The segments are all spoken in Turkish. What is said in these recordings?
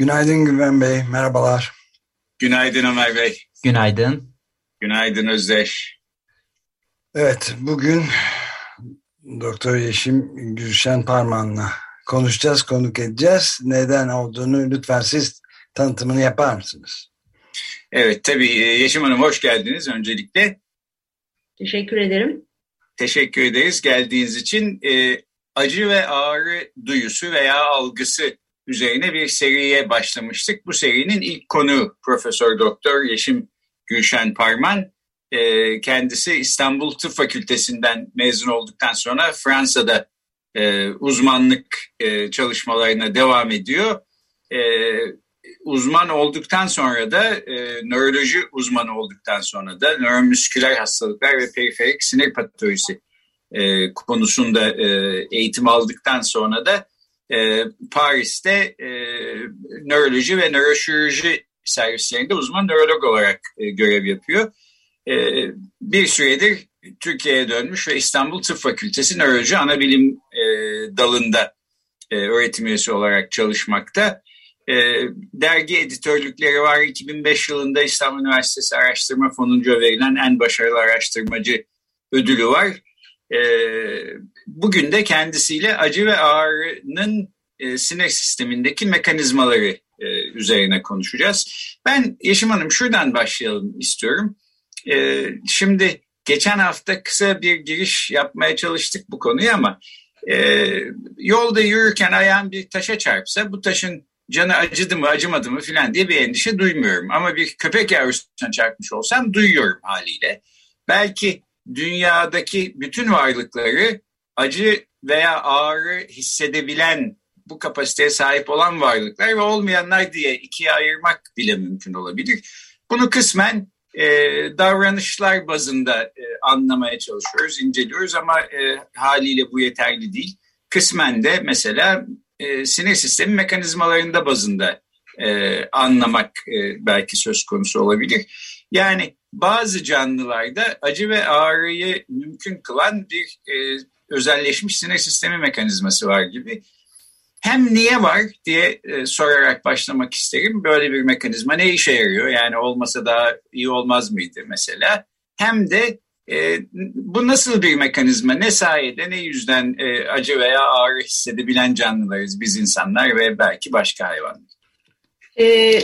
Günaydın Güven Bey, merhabalar. Günaydın Ömer Bey. Günaydın. Günaydın Özdeş. Evet, bugün Doktor Yeşim Gülşen Parman'la konuşacağız, konuk edeceğiz. Neden olduğunu lütfen siz tanıtımını yapar mısınız? Evet, tabii Yeşim Hanım hoş geldiniz öncelikle. Teşekkür ederim. Teşekkür ederiz geldiğiniz için. E, acı ve ağrı duyusu veya algısı üzerine bir seriye başlamıştık. Bu serinin ilk konu Profesör Doktor Yeşim Gülşen Parman. E, kendisi İstanbul Tıp Fakültesinden mezun olduktan sonra Fransa'da e, uzmanlık e, çalışmalarına devam ediyor. E, uzman olduktan sonra da e, nöroloji uzmanı olduktan sonra da nöromüsküler hastalıklar ve periferik sinir patolojisi e, konusunda e, eğitim aldıktan sonra da e, Paris'te e, nöroloji ve nöroşirurji servislerinde uzman nörolog olarak e, görev yapıyor. E, bir süredir Türkiye'ye dönmüş ve İstanbul Tıp Fakültesi Nöroloji Anabilim e, dalında e, öğretim üyesi olarak çalışmakta. E, dergi editörlükleri var. 2005 yılında İstanbul Üniversitesi Araştırma Fonu'nca verilen en başarılı araştırmacı ödülü var. E, bugün de kendisiyle acı ve ağrının e, sinir sistemindeki mekanizmaları e, üzerine konuşacağız. Ben Yeşim Hanım şuradan başlayalım istiyorum. E, şimdi geçen hafta kısa bir giriş yapmaya çalıştık bu konuyu ama e, yolda yürürken ayağım bir taşa çarpsa bu taşın canı acıdı mı acımadı mı filan diye bir endişe duymuyorum. Ama bir köpek yavrusuna çarpmış olsam duyuyorum haliyle. Belki dünyadaki bütün varlıkları acı veya ağrı hissedebilen bu kapasiteye sahip olan varlıklar ve olmayanlar diye ikiye ayırmak bile mümkün olabilir. Bunu kısmen e, davranışlar bazında e, anlamaya çalışıyoruz, inceliyoruz ama e, haliyle bu yeterli değil. Kısmen de mesela e, sinir sistemi mekanizmalarında bazında e, anlamak e, belki söz konusu olabilir. Yani bazı canlılarda acı ve ağrıyı mümkün kılan bir e, özelleşmiş sinir sistemi mekanizması var gibi. Hem niye var diye e, sorarak başlamak isterim. Böyle bir mekanizma ne işe yarıyor? Yani olmasa daha iyi olmaz mıydı mesela? Hem de e, bu nasıl bir mekanizma? Ne sayede, ne yüzden e, acı veya ağrı hissedebilen canlılarız biz insanlar ve belki başka hayvanlar? Ee,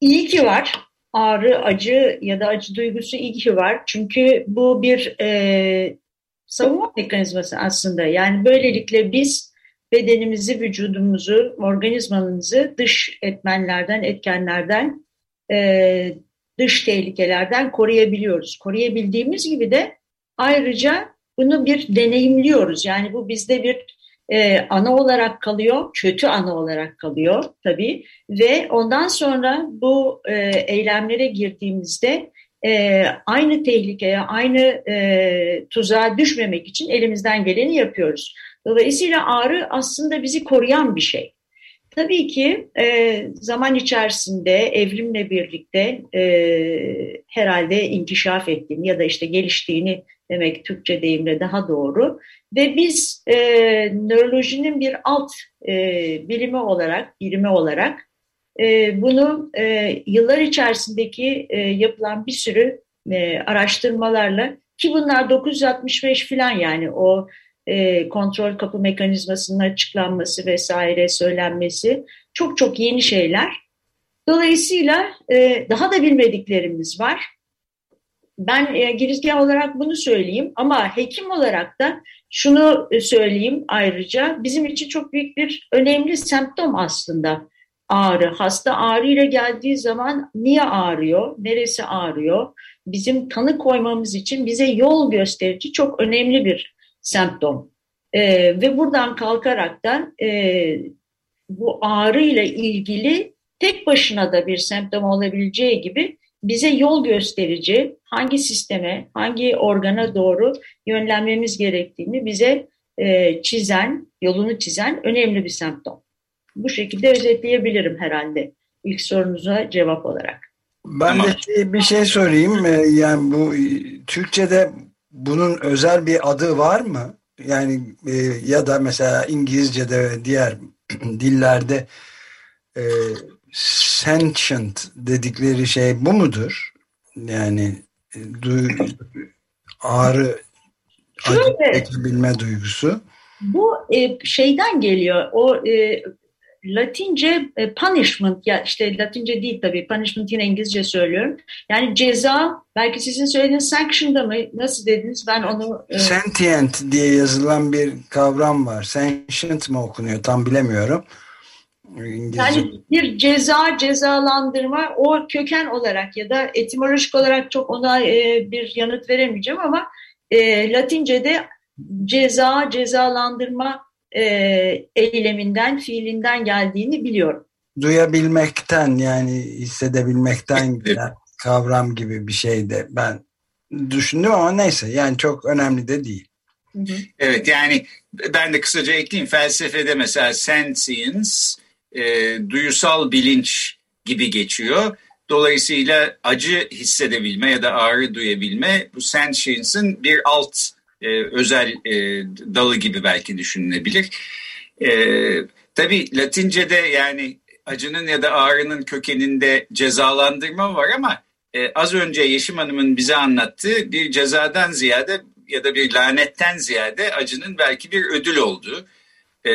iyi ki var. Ağrı, acı ya da acı duygusu iyi ki var. Çünkü bu bir e, savunma mekanizması aslında. Yani böylelikle biz bedenimizi, vücudumuzu, organizmamızı dış etmenlerden, etkenlerden e, dış tehlikelerden koruyabiliyoruz. Koruyabildiğimiz gibi de ayrıca bunu bir deneyimliyoruz. Yani bu bizde bir e, ana olarak kalıyor, kötü ana olarak kalıyor tabii. Ve ondan sonra bu e, eylemlere girdiğimizde e, aynı tehlikeye, aynı e, tuzağa düşmemek için elimizden geleni yapıyoruz. Dolayısıyla ağrı aslında bizi koruyan bir şey. Tabii ki e, zaman içerisinde evrimle birlikte e, herhalde inkişaf ettiğini ya da işte geliştiğini demek Türkçe deyimle daha doğru. Ve biz e, nörolojinin bir alt e, bilimi olarak, birimi olarak e, bunu e, yıllar içerisindeki e, yapılan bir sürü e, araştırmalarla ki bunlar 965 falan yani o kontrol kapı mekanizmasının açıklanması vesaire söylenmesi çok çok yeni şeyler. Dolayısıyla daha da bilmediklerimiz var. Ben e, girizgah olarak bunu söyleyeyim ama hekim olarak da şunu söyleyeyim ayrıca bizim için çok büyük bir önemli semptom aslında ağrı. Hasta ağrı ile geldiği zaman niye ağrıyor, neresi ağrıyor? Bizim tanı koymamız için bize yol gösterici çok önemli bir semptom. E, ve buradan kalkaraktan e, bu ağrı ile ilgili tek başına da bir semptom olabileceği gibi bize yol gösterici hangi sisteme, hangi organa doğru yönlenmemiz gerektiğini bize e, çizen, yolunu çizen önemli bir semptom. Bu şekilde özetleyebilirim herhalde ilk sorunuza cevap olarak. Ben de şey, bir şey sorayım. Ee, yani bu Türkçe'de bunun özel bir adı var mı? Yani e, ya da mesela İngilizce'de ve diğer dillerde e, sentient dedikleri şey bu mudur? Yani e, du, ağrı acı bilme duygusu. Bu e, şeyden geliyor. O e, Latince e, punishment ya işte Latince değil tabii punishment yine İngilizce söylüyorum. Yani ceza belki sizin söylediğiniz sanction'da mı nasıl dediniz ben onu... E... Sentient diye yazılan bir kavram var. Sentient mi okunuyor tam bilemiyorum. İngilizce. Yani bir ceza, cezalandırma o köken olarak ya da etimolojik olarak çok ona e, bir yanıt veremeyeceğim ama e, Latince'de ceza, cezalandırma e, eyleminden, fiilinden geldiğini biliyorum. Duyabilmekten yani hissedebilmekten gelen kavram gibi bir şey de ben düşündüm ama neyse yani çok önemli de değil. Evet yani ben de kısaca ekleyeyim felsefede mesela sensience e, duyusal bilinç gibi geçiyor. Dolayısıyla acı hissedebilme ya da ağrı duyabilme bu sentience'ın bir alt e, özel e, dalı gibi belki düşünülebilir. E, tabii Latince'de yani acının ya da ağrının kökeninde cezalandırma var ama e, az önce Yeşim Hanım'ın bize anlattığı bir cezadan ziyade ya da bir lanetten ziyade acının belki bir ödül olduğu e,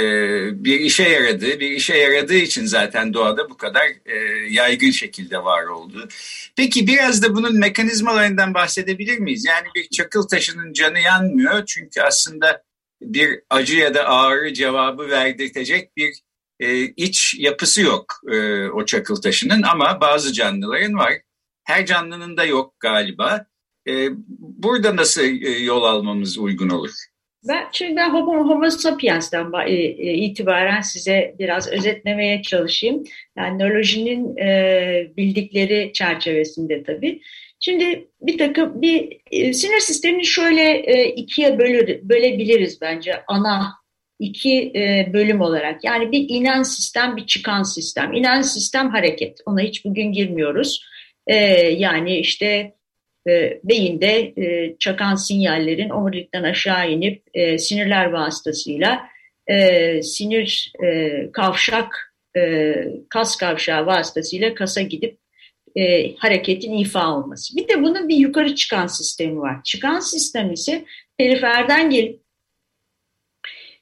bir işe yaradığı, bir işe yaradığı için zaten doğada bu kadar e, yaygın şekilde var oldu. Peki biraz da bunun mekanizmalarından bahsedebilir miyiz? Yani bir çakıl taşının canı yanmıyor çünkü aslında bir acı ya da ağrı cevabı verdirtecek bir e, iç yapısı yok o çakıl taşının ama bazı canlıların var. Her canlının da yok galiba. Burada nasıl yol almamız uygun olur? Ben şimdi Homo, Homo sapiens'ten e, e, itibaren size biraz özetlemeye çalışayım. Yani nörolojinin e, bildikleri çerçevesinde tabii. Şimdi bir takım bir e, sinir sistemini şöyle e, ikiye bölür, bölebiliriz bence ana iki e, bölüm olarak. Yani bir inen sistem, bir çıkan sistem. İnen sistem hareket. Ona hiç bugün girmiyoruz. E, yani işte e, beyinde e, çakan sinyallerin omurilikten aşağı inip e, sinirler vasıtasıyla e, sinir e, kavşak, e, kas kavşağı vasıtasıyla kasa gidip e, hareketin ifa olması. Bir de bunun bir yukarı çıkan sistemi var. Çıkan sistem ise periferden gelip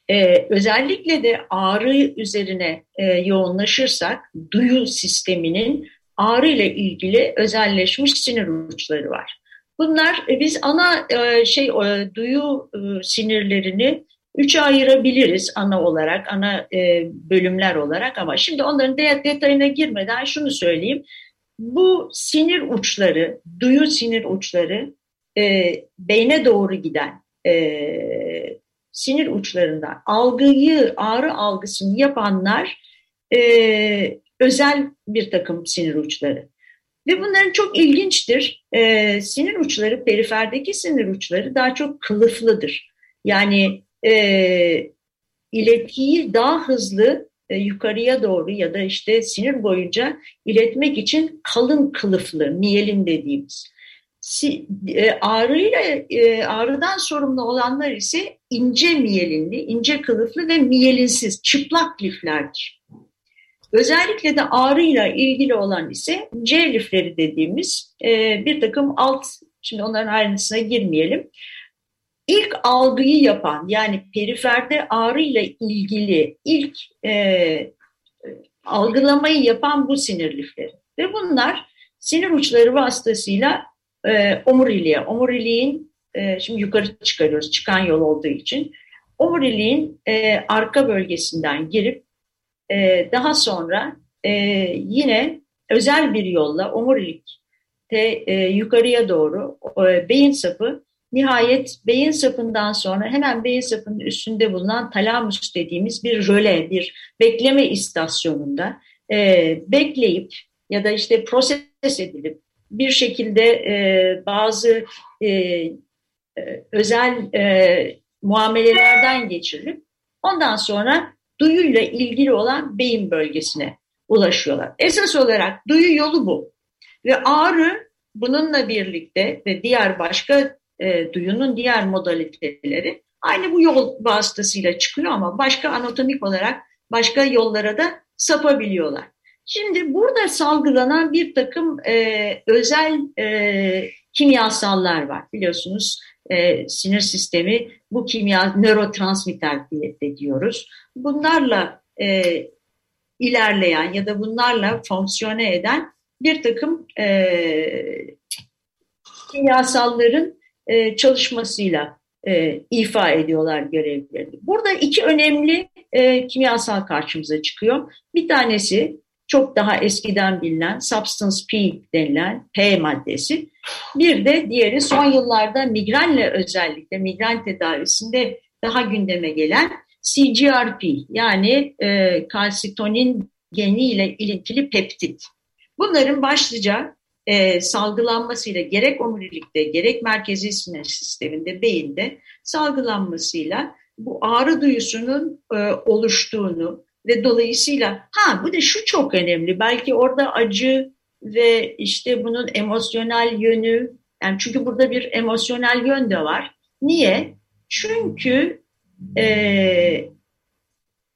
ee, özellikle de ağrı üzerine e, yoğunlaşırsak duyu sisteminin ağrı ile ilgili özelleşmiş sinir uçları var. Bunlar e, biz ana e, şey duyu e, sinirlerini üçe ayırabiliriz ana olarak, ana bölümler olarak ama şimdi onların detayına girmeden şunu söyleyeyim. Bu sinir uçları, duyu sinir uçları beyne doğru giden sinir uçlarından algıyı, ağrı algısını yapanlar özel bir takım sinir uçları. Ve bunların çok ilginçtir. E, sinir uçları, periferdeki sinir uçları daha çok kılıflıdır. Yani e, iletiyi daha hızlı e, yukarıya doğru ya da işte sinir boyunca iletmek için kalın kılıflı, miyelin dediğimiz. Si, e, ağrıyla e, ağrıdan sorumlu olanlar ise ince miyelinli, ince kılıflı ve miyelinsiz, çıplak liflerdir. Özellikle de ağrıyla ilgili olan ise C lifleri dediğimiz e, bir takım alt, şimdi onların ayrıntısına girmeyelim. İlk algıyı yapan yani periferde ağrıyla ilgili ilk e, algılamayı yapan bu sinir lifleri. Ve bunlar sinir uçları vasıtasıyla e, omuriliğe, omuriliğin e, şimdi yukarı çıkarıyoruz çıkan yol olduğu için omuriliğin e, arka bölgesinden girip e, daha sonra e, yine özel bir yolla omurilikte e, yukarıya doğru e, beyin sapı nihayet beyin sapından sonra hemen beyin sapının üstünde bulunan talamus dediğimiz bir röle, bir bekleme istasyonunda e, bekleyip ya da işte proses edilip bir şekilde e, bazı e, e, özel e, muamelelerden geçirilip ondan sonra duyuyla ilgili olan beyin bölgesine ulaşıyorlar. Esas olarak duyu yolu bu. Ve ağrı bununla birlikte ve diğer başka e, duyunun diğer modaliteleri aynı bu yol vasıtasıyla çıkıyor ama başka anatomik olarak başka yollara da sapabiliyorlar. Şimdi burada salgılanan bir takım e, özel e, kimyasallar var biliyorsunuz e, sinir sistemi bu kimya nörotransmitter diye diyoruz. Bunlarla e, ilerleyen ya da bunlarla fonksiyone eden bir takım e, kimyasalların e, çalışmasıyla e, ifa ediyorlar görevlerini. Burada iki önemli e, kimyasal karşımıza çıkıyor. Bir tanesi çok daha eskiden bilinen Substance P denilen P maddesi. Bir de diğeri son yıllarda migrenle özellikle migren tedavisinde daha gündeme gelen CGRP yani e, kalsitonin geniyle ilintili peptit. Bunların başlıca e, salgılanmasıyla gerek omurilikte gerek merkezi sinir sisteminde beyinde salgılanmasıyla bu ağrı duyusunun e, oluştuğunu ve dolayısıyla ha bu da şu çok önemli belki orada acı ve işte bunun emosyonel yönü yani çünkü burada bir emosyonel yön de var. Niye? Çünkü e,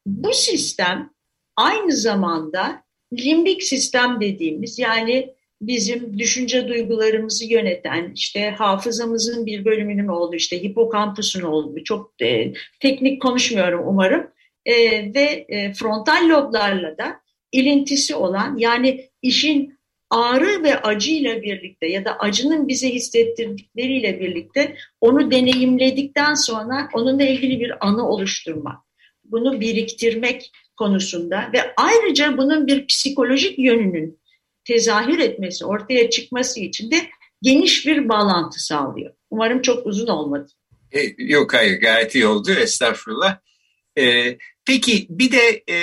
bu sistem aynı zamanda limbik sistem dediğimiz yani bizim düşünce duygularımızı yöneten işte hafızamızın bir bölümünün olduğu işte hipokampusun olduğu çok e, teknik konuşmuyorum umarım e, ve e, frontal loblarla da ilintisi olan yani işin ağrı ve acıyla birlikte ya da acının bize hissettirdikleriyle birlikte onu deneyimledikten sonra onunla ilgili bir anı oluşturmak, bunu biriktirmek konusunda ve ayrıca bunun bir psikolojik yönünün tezahür etmesi, ortaya çıkması için de geniş bir bağlantı sağlıyor. Umarım çok uzun olmadı. E, yok hayır gayet iyi oldu estağfurullah. E, peki bir de e,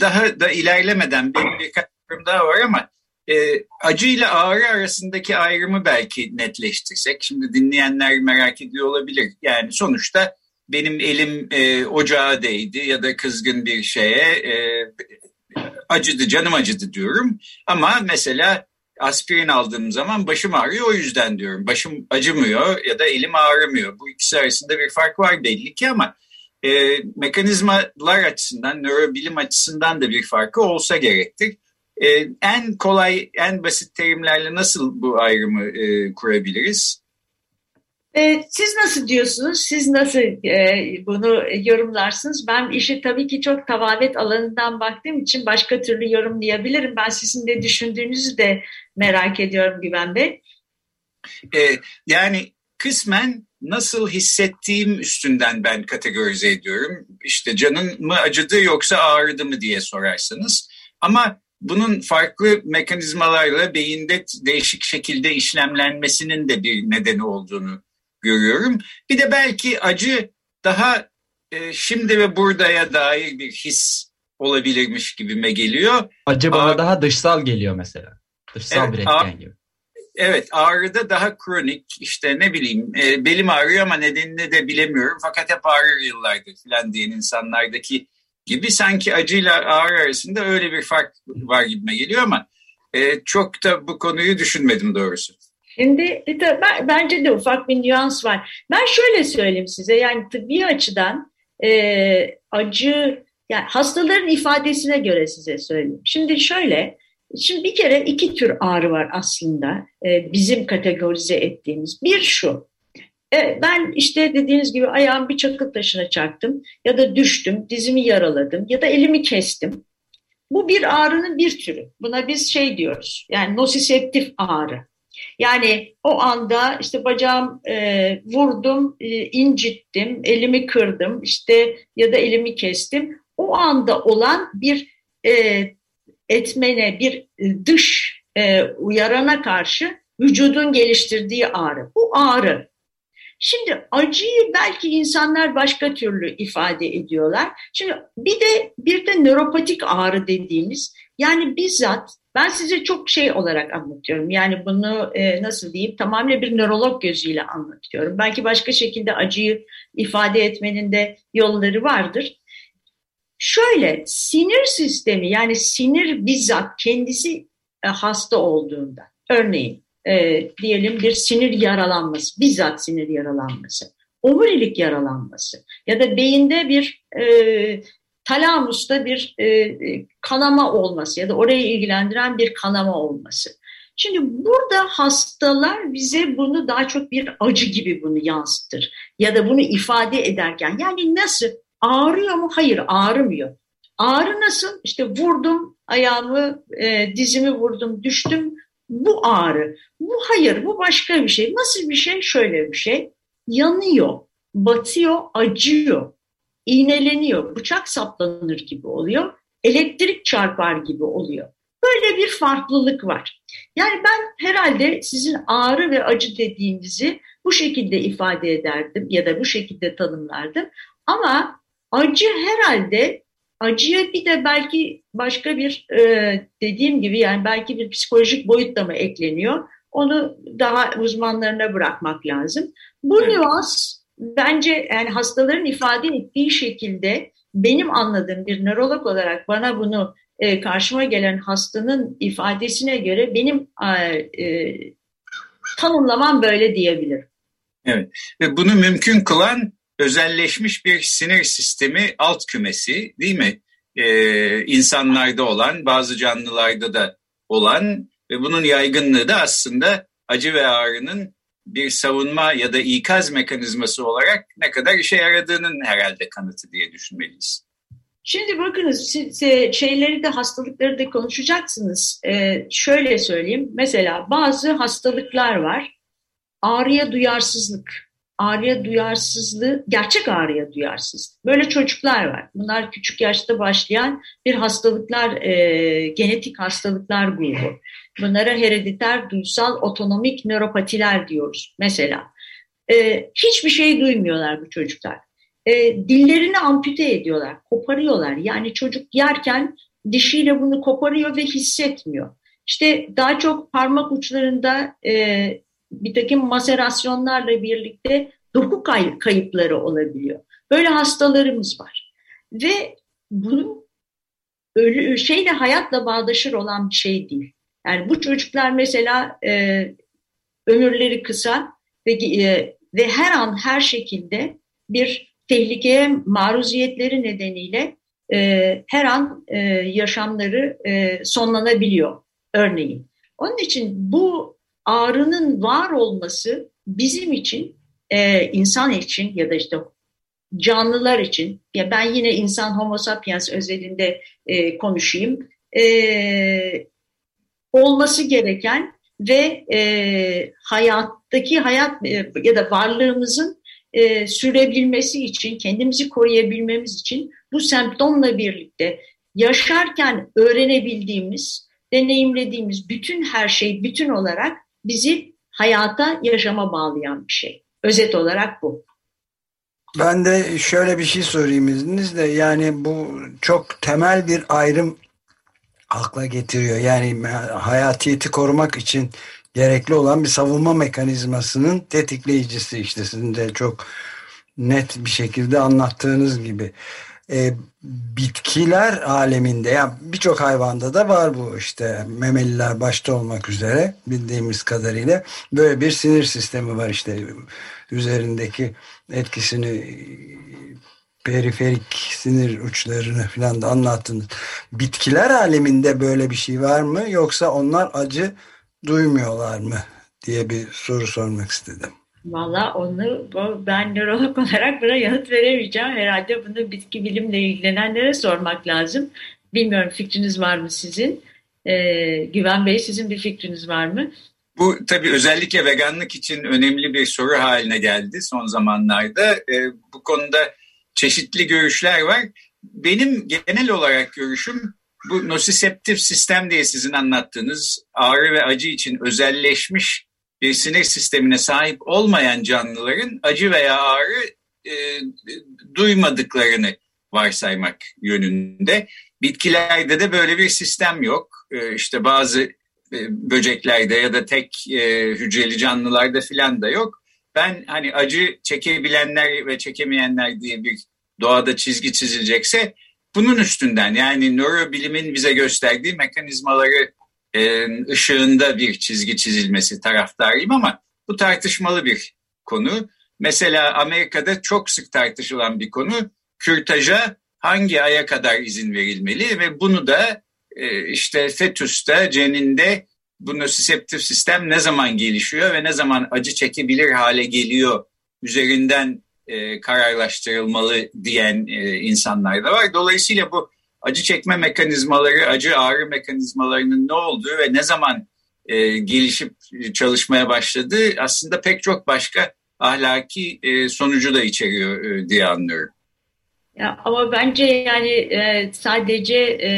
daha da ilerlemeden benim birkaç sorum daha var ama e, acı ile ağrı arasındaki ayrımı belki netleştirsek. Şimdi dinleyenler merak ediyor olabilir. Yani sonuçta benim elim e, ocağa değdi ya da kızgın bir şeye e, acıdı, canım acıdı diyorum. Ama mesela aspirin aldığım zaman başım ağrıyor o yüzden diyorum. Başım acımıyor ya da elim ağrımıyor. Bu ikisi arasında bir fark var belli ki ama e, mekanizmalar açısından, nörobilim açısından da bir farkı olsa gerektir. E, en kolay, en basit terimlerle nasıl bu ayrımı e, kurabiliriz? E, siz nasıl diyorsunuz? Siz nasıl e, bunu yorumlarsınız? Ben işi tabii ki çok tavavet alanından baktığım için başka türlü yorumlayabilirim. Ben sizin de düşündüğünüzü de merak ediyorum Güven Bey. E, yani kısmen nasıl hissettiğim üstünden ben kategorize ediyorum. İşte canın mı acıdı yoksa ağrıdı mı diye sorarsanız. Ama bunun farklı mekanizmalarla beyinde değişik şekilde işlemlenmesinin de bir nedeni olduğunu görüyorum. Bir de belki acı daha e, şimdi ve buradaya dair bir his olabilirmiş gibime geliyor. Acı bana daha dışsal geliyor mesela. Dışsal evet, bir etken gibi. Evet ağrıda daha kronik işte ne bileyim e, belim ağrıyor ama nedenini de bilemiyorum fakat hep ağrır yıllardır falan diyen insanlardaki gibi sanki acıyla ağrı arasında öyle bir fark var gibime geliyor ama e, çok da bu konuyu düşünmedim doğrusu. Şimdi ben, bence de ufak bir nüans var. Ben şöyle söyleyeyim size yani tıbbi açıdan e, acı yani hastaların ifadesine göre size söyleyeyim. Şimdi şöyle şimdi bir kere iki tür ağrı var aslında e, bizim kategorize ettiğimiz. Bir şu ben işte dediğiniz gibi ayağım bir çakıl taşına çarptım ya da düştüm dizimi yaraladım ya da elimi kestim. Bu bir ağrının bir türü. Buna biz şey diyoruz yani nosiseptif ağrı. Yani o anda işte bacağım e, vurdum, e, incittim, elimi kırdım işte ya da elimi kestim. O anda olan bir e, etmene, bir dış e, uyarana karşı vücudun geliştirdiği ağrı. Bu ağrı. Şimdi acıyı belki insanlar başka türlü ifade ediyorlar. Şimdi bir de bir de nöropatik ağrı dediğimiz yani bizzat ben size çok şey olarak anlatıyorum. Yani bunu e, nasıl diyeyim tamamen bir nörolog gözüyle anlatıyorum. Belki başka şekilde acıyı ifade etmenin de yolları vardır. Şöyle sinir sistemi yani sinir bizzat kendisi e, hasta olduğunda örneğin e, diyelim bir sinir yaralanması bizzat sinir yaralanması omurilik yaralanması ya da beyinde bir e, talamusta bir e, e, kanama olması ya da orayı ilgilendiren bir kanama olması. Şimdi burada hastalar bize bunu daha çok bir acı gibi bunu yansıtır ya da bunu ifade ederken yani nasıl ağrıyor mu? Hayır ağrımıyor. Ağrı nasıl? İşte vurdum ayağımı, e, dizimi vurdum, düştüm. Bu ağrı. Bu hayır, bu başka bir şey. Nasıl bir şey? Şöyle bir şey. Yanıyor, batıyor, acıyor iğneleniyor, bıçak saplanır gibi oluyor, elektrik çarpar gibi oluyor. Böyle bir farklılık var. Yani ben herhalde sizin ağrı ve acı dediğinizi bu şekilde ifade ederdim ya da bu şekilde tanımlardım. Ama acı herhalde acıya bir de belki başka bir e, dediğim gibi yani belki bir psikolojik boyut da mı ekleniyor? Onu daha uzmanlarına bırakmak lazım. Bu evet. nüans bence yani hastaların ifade ettiği şekilde benim anladığım bir nörolog olarak bana bunu e, karşıma gelen hastanın ifadesine göre benim e, tanımlamam böyle diyebilirim. Evet ve bunu mümkün kılan özelleşmiş bir sinir sistemi alt kümesi değil mi? Ee, insanlarda olan bazı canlılarda da olan ve bunun yaygınlığı da aslında acı ve ağrının bir savunma ya da ikaz mekanizması olarak ne kadar işe yaradığının herhalde kanıtı diye düşünmeliyiz. Şimdi bakınız siz e, şeyleri de hastalıkları da konuşacaksınız. Ee, şöyle söyleyeyim mesela bazı hastalıklar var. Ağrıya duyarsızlık. Ağrıya duyarsızlığı, gerçek ağrıya duyarsızlık. Böyle çocuklar var. Bunlar küçük yaşta başlayan bir hastalıklar, e, genetik hastalıklar grubu. Bunlara herediter duysal otonomik nöropatiler diyoruz mesela. Ee, hiçbir şey duymuyorlar bu çocuklar. Ee, dillerini ampute ediyorlar, koparıyorlar. Yani çocuk yerken dişiyle bunu koparıyor ve hissetmiyor. İşte daha çok parmak uçlarında e, bir takım maserasyonlarla birlikte doku kay kayıpları olabiliyor. Böyle hastalarımız var. Ve bu ölü, şeyle hayatla bağdaşır olan bir şey değil. Yani bu çocuklar mesela e, ömürleri kısa ve, e, ve her an her şekilde bir tehlikeye maruziyetleri nedeniyle e, her an e, yaşamları e, sonlanabiliyor örneğin. Onun için bu ağrının var olması bizim için, e, insan için ya da işte canlılar için, ya ben yine insan homo sapiens özelinde e, konuşayım, e, olması gereken ve e, hayattaki hayat e, ya da varlığımızın e, sürebilmesi için, kendimizi koruyabilmemiz için bu semptomla birlikte yaşarken öğrenebildiğimiz, deneyimlediğimiz bütün her şey bütün olarak bizi hayata, yaşama bağlayan bir şey. Özet olarak bu. Ben de şöyle bir şey sorayım izninizle. Yani bu çok temel bir ayrım akla getiriyor. Yani hayatiyeti korumak için gerekli olan bir savunma mekanizmasının tetikleyicisi işte sizin de çok net bir şekilde anlattığınız gibi. E, bitkiler aleminde yani birçok hayvanda da var bu işte memeliler başta olmak üzere bildiğimiz kadarıyla böyle bir sinir sistemi var işte üzerindeki etkisini periferik sinir uçlarını falan da anlattınız. Bitkiler aleminde böyle bir şey var mı yoksa onlar acı duymuyorlar mı diye bir soru sormak istedim. Valla onu ben nörolog olarak buna yanıt veremeyeceğim. Herhalde bunu bitki bilimle ilgilenenlere sormak lazım. Bilmiyorum fikriniz var mı sizin? Ee, Güven Bey sizin bir fikriniz var mı? Bu tabii özellikle veganlık için önemli bir soru haline geldi son zamanlarda. Ee, bu konuda çeşitli görüşler var. Benim genel olarak görüşüm bu nosiseptif sistem diye sizin anlattığınız ağrı ve acı için özelleşmiş bir sinir sistemine sahip olmayan canlıların acı veya ağrı e, duymadıklarını varsaymak yönünde. Bitkilerde de böyle bir sistem yok. E, işte bazı e, böceklerde ya da tek e, hücreli canlılarda filan da yok. Ben hani acı çekebilenler ve çekemeyenler diye bir doğada çizgi çizilecekse bunun üstünden yani nörobilimin bize gösterdiği mekanizmaları e, ışığında bir çizgi çizilmesi taraftarıyım ama bu tartışmalı bir konu. Mesela Amerika'da çok sık tartışılan bir konu kürtaja hangi aya kadar izin verilmeli ve bunu da e, işte fetüste, ceninde bu nösiseptif sistem ne zaman gelişiyor ve ne zaman acı çekebilir hale geliyor üzerinden e, kararlaştırılmalı diyen e, insanlar da var. Dolayısıyla bu acı çekme mekanizmaları, acı ağrı mekanizmalarının ne olduğu ve ne zaman e, gelişip çalışmaya başladığı aslında pek çok başka ahlaki e, sonucu da içeriyor e, diye anlıyorum. Ya, ama bence yani e, sadece e,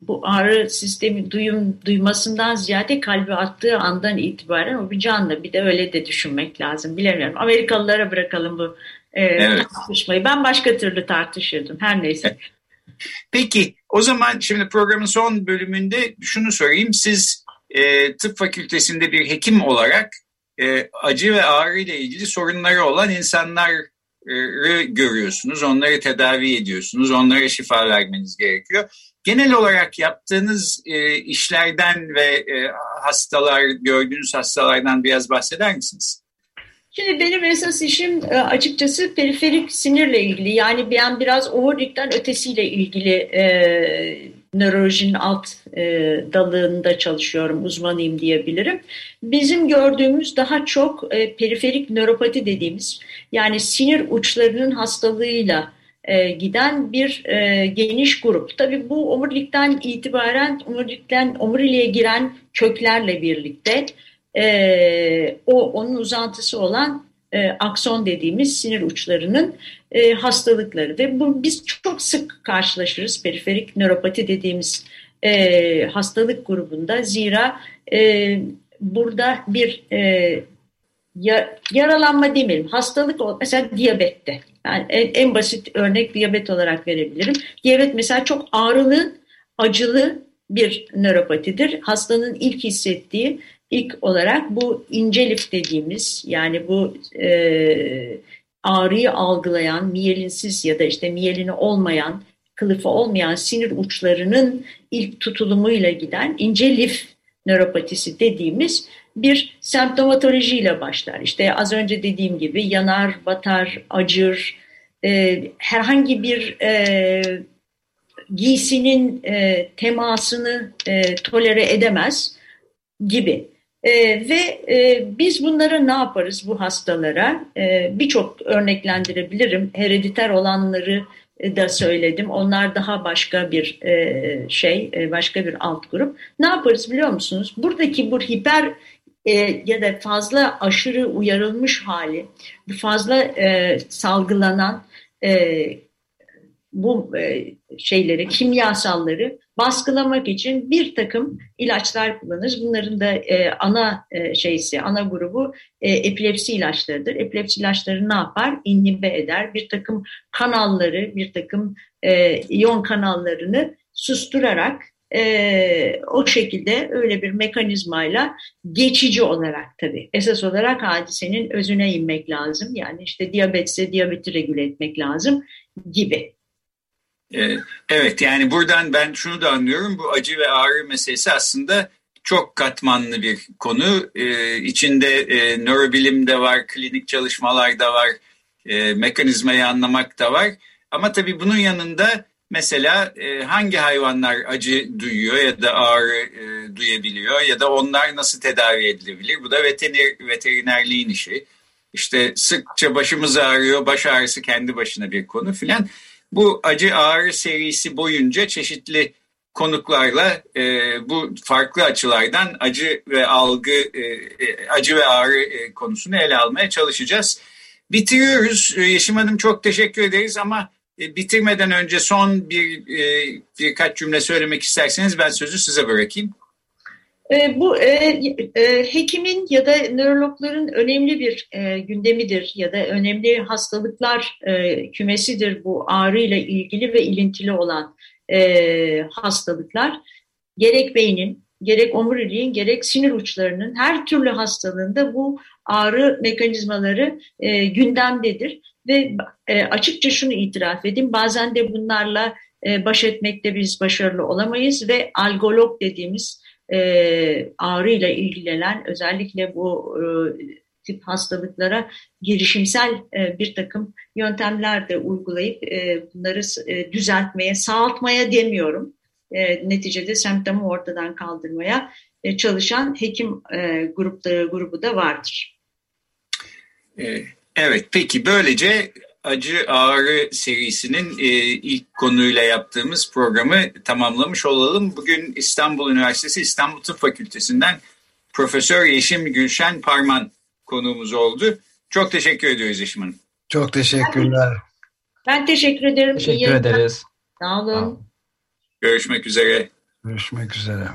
bu ağrı sistemi duyum duymasından ziyade kalbi attığı andan itibaren o bir canlı. Bir de öyle de düşünmek lazım. Bilemiyorum. Amerikalılara bırakalım bu e, evet. tartışmayı. Ben başka türlü tartışırdım. Her neyse. Peki o zaman şimdi programın son bölümünde şunu sorayım. Siz e, tıp fakültesinde bir hekim olarak e, acı ve ağrı ile ilgili sorunları olan insanları görüyorsunuz. Onları tedavi ediyorsunuz. Onlara şifa vermeniz gerekiyor. Genel olarak yaptığınız e, işlerden ve e, hastalar, gördüğünüz hastalardan biraz bahseder misiniz? Şimdi benim esas işim e, açıkçası periferik sinirle ilgili. Yani ben biraz omurilikten ötesiyle ilgili e, nörolojinin alt e, dalında çalışıyorum, uzmanıyım diyebilirim. Bizim gördüğümüz daha çok e, periferik nöropati dediğimiz yani sinir uçlarının hastalığıyla e, giden bir e, geniş grup. Tabii bu omurilikten itibaren omurilikten omuriliğe giren köklerle birlikte e, o onun uzantısı olan e, akson dediğimiz sinir uçlarının e, hastalıkları ve bu biz çok sık karşılaşırız periferik nöropati dediğimiz e, hastalık grubunda zira e, burada bir e, ya, yaralanma demeyelim hastalık mesela diyabette yani en, en basit örnek diyabet olarak verebilirim. Diyabet mesela çok ağrılı, acılı bir nöropatidir. Hastanın ilk hissettiği ilk olarak bu ince lif dediğimiz yani bu e, ağrıyı algılayan miyelinsiz ya da işte miyelini olmayan kılıfı olmayan sinir uçlarının ilk tutulumuyla giden ince lif nöropatisi dediğimiz bir semptomatolojiyle başlar. İşte az önce dediğim gibi yanar, batar, acır, e, herhangi bir e, giysinin e, temasını e, tolere edemez gibi. E, ve e, biz bunlara ne yaparız bu hastalara? E, Birçok örneklendirebilirim. Herediter olanları e, da söyledim. Onlar daha başka bir e, şey, e, başka bir alt grup. Ne yaparız biliyor musunuz? Buradaki bu hiper e, ya da fazla aşırı uyarılmış hali, fazla e, salgılanan e, bu e, şeyleri, kimyasalları baskılamak için bir takım ilaçlar kullanırız. Bunların da e, ana e, şeysi, ana grubu e, epilepsi ilaçlarıdır. Epilepsi ilaçları ne yapar? İnhibe eder. Bir takım kanalları, bir takım e, iyon kanallarını susturarak e, o şekilde öyle bir mekanizmayla geçici olarak tabii esas olarak hadisenin özüne inmek lazım. Yani işte diyabetse diyabeti regüle etmek lazım gibi. Ee, evet yani buradan ben şunu da anlıyorum bu acı ve ağrı meselesi aslında çok katmanlı bir konu. Ee, içinde e, nörobilim de var, klinik çalışmalar da var, e, mekanizmayı anlamak da var. Ama tabii bunun yanında mesela e, hangi hayvanlar acı duyuyor ya da ağrı e, duyabiliyor ya da onlar nasıl tedavi edilebilir? Bu da veteriner, veterinerliğin işi. İşte sıkça başımız ağrıyor, baş ağrısı kendi başına bir konu filan. Bu acı ağrı serisi boyunca çeşitli konuklarla e, bu farklı açılardan acı ve algı, e, e acı ve ağrı e, konusunu ele almaya çalışacağız. Bitiriyoruz. E, Yeşim Hanım çok teşekkür ederiz ama e, bitirmeden önce son bir e, birkaç cümle söylemek isterseniz ben sözü size bırakayım. E, bu e, e, hekimin ya da nörologların önemli bir e, gündemidir ya da önemli hastalıklar e, kümesidir bu ağrıyla ilgili ve ilintili olan e, hastalıklar. Gerek beynin, gerek omuriliğin, gerek sinir uçlarının her türlü hastalığında bu ağrı mekanizmaları e, gündemdedir. Ve e, açıkça şunu itiraf edeyim, bazen de bunlarla e, baş etmekte biz başarılı olamayız ve algolog dediğimiz e, ağrıyla ilgilenen özellikle bu e, tip hastalıklara girişimsel e, bir takım yöntemler de uygulayıp e, bunları e, düzeltmeye, sağaltmaya demiyorum. E, neticede semptomu ortadan kaldırmaya e, çalışan hekim e, grupları grubu da vardır. E, evet, peki böylece acı ağrı serisinin e, ilk konuyla yaptığımız programı tamamlamış olalım. Bugün İstanbul Üniversitesi İstanbul Tıp Fakültesinden Profesör Yeşim Gülşen Parman konuğumuz oldu. Çok teşekkür ediyoruz Yeşim Hanım. Çok teşekkürler. Ben teşekkür ederim. Teşekkür ederiz. Sağ olun. Görüşmek üzere. Görüşmek üzere.